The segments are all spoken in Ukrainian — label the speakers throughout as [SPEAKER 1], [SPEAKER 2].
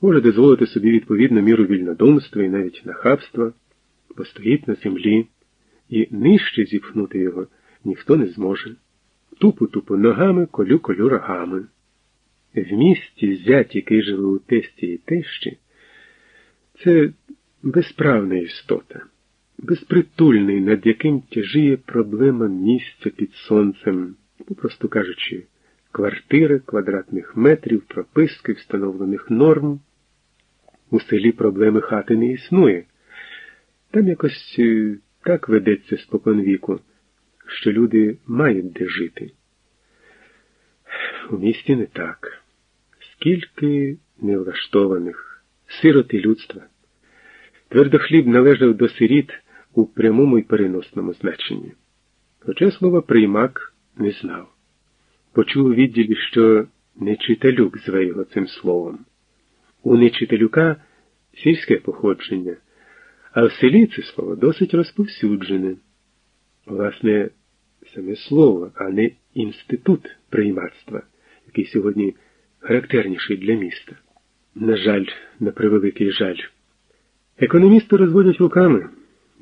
[SPEAKER 1] може дозволити собі відповідну міру вільнодумства і навіть нахабства, постоїть на землі, і нижче зіпхнути його ніхто не зможе. Тупу-тупу ногами, колю-колю рогами. В місті зять, який живе у тесті і тещі, це безправна істота, безпритульний, над яким тяжіє проблема місця під сонцем, попросту кажучи, квартири, квадратних метрів, прописки, встановлених норм. У селі проблеми хати не існує. Там якось е, так ведеться споконвіку, що люди мають де жити. У місті не так. Скільки невлаштованих, сироти людства. Твердохліб належав до сиріт у прямому і переносному значенні. Хоча слова приймак не знав. Почув у відділі, що нечиталюк зве його цим словом. У нечиталюка сільське походження, а в селі це слово досить розповсюджене. Власне, саме слово, а не інститут приймацтва, який сьогодні характерніший для міста. На жаль, на превеликий жаль. Економісти розводять руками.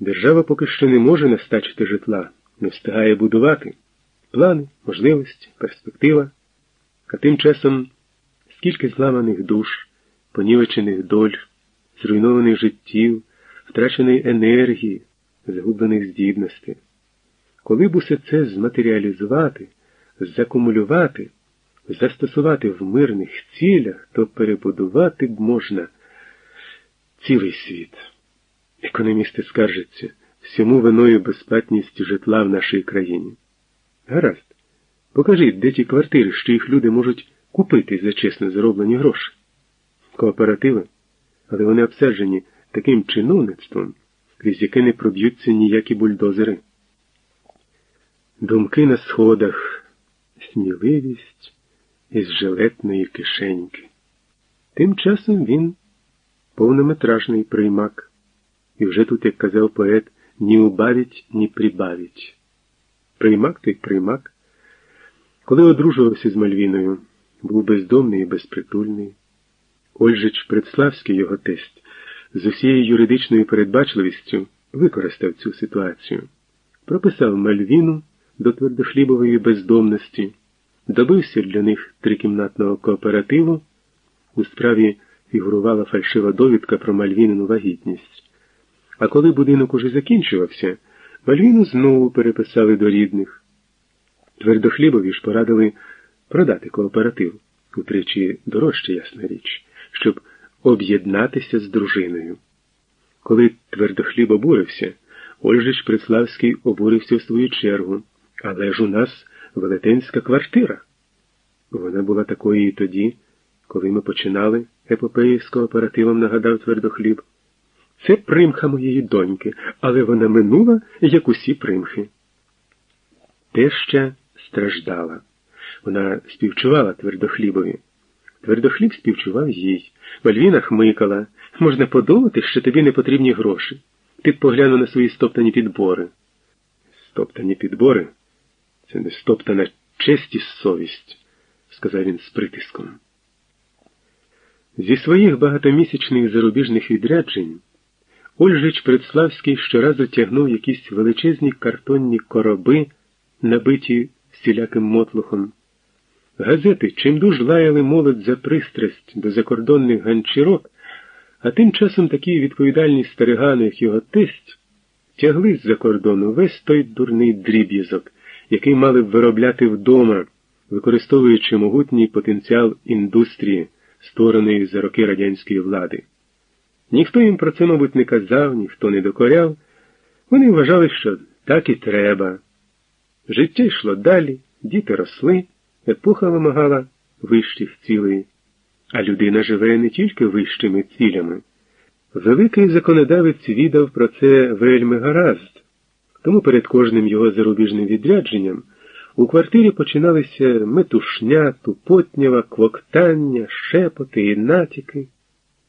[SPEAKER 1] Держава поки що не може настачити житла, не встигає будувати. Плани, можливості, перспектива. А тим часом скільки зламаних душ, понівечених доль, зруйнованих життів, втраченої енергії, загублених здібностей. Коли б усе це зматеріалізувати, закумулювати, застосувати в мирних цілях, то перебудувати б можна цілий світ. Економісти скаржаться всьому виною безплатність житла в нашій країні. Гаразд, покажіть, де ті квартири, що їх люди можуть купити за чесно зароблені гроші. Кооперативи, але вони обсаджені таким чиновництвом, крізь яке не проб'ються ніякі бульдозери. Думки на сходах, сміливість із жилетної кишеньки. Тим часом він повнометражний приймак, і вже тут, як казав поет, ні убавить, ні прибавить. Приймак той приймак. Коли одружувався з Мальвіною, був бездомний і безпритульний. Ольжич Предславський, його тесть, з усією юридичною передбачливістю використав цю ситуацію, прописав Мальвіну до твердохлібової бездомності, добився для них трикімнатного кооперативу. У справі фігурувала фальшива довідка про Мальвінину вагітність. А коли будинок уже закінчувався, Мальвіну знову переписали до рідних. Твердохлібові ж порадили продати кооператив, утричі дорожче, ясна річ, щоб об'єднатися з дружиною. Коли твердохліб обурився, Ольжич Приславський обурився в свою чергу. Але ж у нас велетенська квартира. Вона була такою і тоді, коли ми починали епопеї з кооперативом, нагадав твердохліб. Це примха моєї доньки, але вона минула, як усі примхи. Теща страждала. Вона співчувала твердохлібові. Твердохліб співчував їй. Мальвіна хмикала. Можна подумати, що тобі не потрібні гроші. Ти б поглянув на свої стоптані підбори. Стоптані підбори? Це не стоптана честь і совість, сказав він з притиском. Зі своїх багатомісячних зарубіжних відряджень Ольжич Предславський щоразу тягнув якісь величезні картонні короби, набиті всіляким мотлухом. Газети чимдуж лаяли молодь за пристрасть до закордонних ганчірок, а тим часом такі відповідальні старигани, як його тесть, тягли з-за кордону весь той дурний дріб'язок, який мали б виробляти вдома, використовуючи могутній потенціал індустрії, створеної за роки радянської влади. Ніхто їм про це, мабуть, не казав, ніхто не докоряв. Вони вважали, що так і треба. Життя йшло далі, діти росли, епоха вимагала вищих цілей, а людина живе не тільки вищими цілями. Великий законодавець віддав про це вельми гаразд. Тому перед кожним його зарубіжним відрядженням у квартирі починалися метушня, тупотнява, квоктання, шепоти і натяки.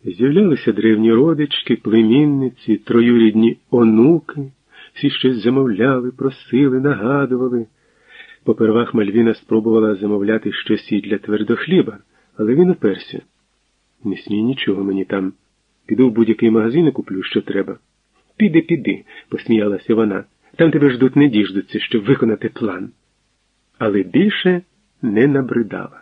[SPEAKER 1] З'являлися древні родички, племінниці, троюрідні онуки, всі щось замовляли, просили, нагадували. Попервах Мальвіна спробувала замовляти щось і для твердохліба, але він уперся. Не смій нічого мені там. Піду в будь-який магазин і куплю, що треба. Піди, піди, посміялася вона. Там тебе ждуть не діждуться, щоб виконати план. Але більше не набридала.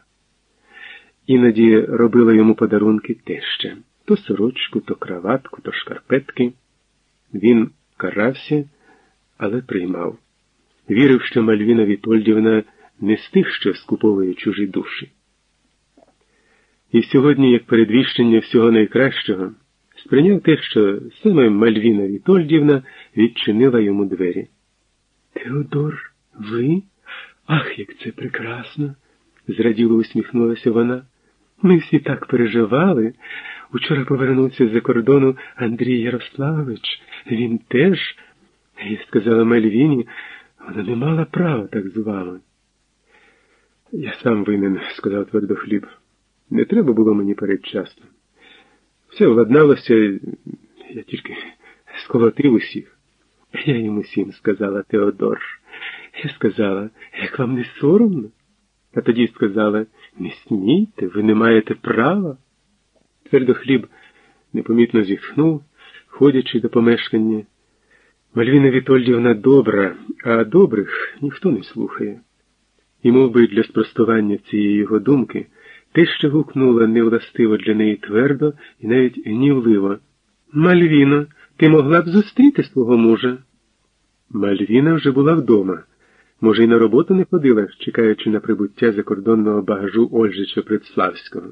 [SPEAKER 1] Іноді робила йому подарунки теще то сорочку, то краватку, то шкарпетки. Він карався, але приймав. Вірив, що Мальвіна Вітольдівна не з тих, що скуповує чужі душі. І сьогодні, як передвіщення всього найкращого, сприйняв те, що саме Мальвіна Вітольдівна відчинила йому двері. Теодор, ви? Ах, як це прекрасно! зраділо усміхнулася вона. Ми всі так переживали. Учора повернувся з-за кордону Андрій Ярославович. Він теж, я сказала Мальвіні, вона не мала права так з вами. Я сам винен, сказав твердохліб. Не треба було мені передчасно. Все владналося, я тільки сколотив усіх. Я їм усім сказала Теодор. Я сказала, як вам не соромно? А тоді сказала, не смійте, ви не маєте права. Твердохліб непомітно зітхнув, ходячи до помешкання. Мальвіна Вітольдівна добра, а добрих ніхто не слухає. І мов би, для спростування цієї його думки, те, що гукнула невластиво для неї твердо і навіть гнівливо. Мальвіно, ти могла б зустріти свого мужа. Мальвіна вже була вдома. Може, й на роботу не ходила, чекаючи на прибуття закордонного багажу Ольжича Предславського.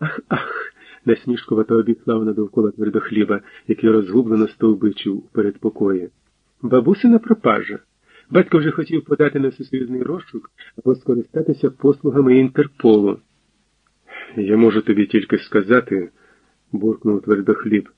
[SPEAKER 1] Ах, ах, насмішкувато обіслав довкола твердохліба, який розгублено стовбичив у передпокої. Бабусина пропажа. Батько вже хотів подати на всесоюзний розшук або скористатися послугами Інтерполу. Я можу тобі тільки сказати, буркнув твердохліб.